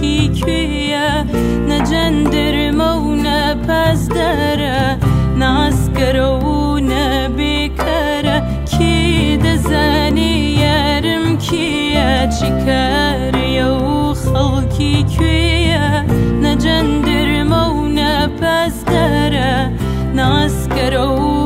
کی کیه؟ نجن درم اونه پس دره ناس که رو نه بیکره کی ده زنی یارم کیه؟ چیکر یو خال کیه؟ نجن درم اونه پس دره ناس که رو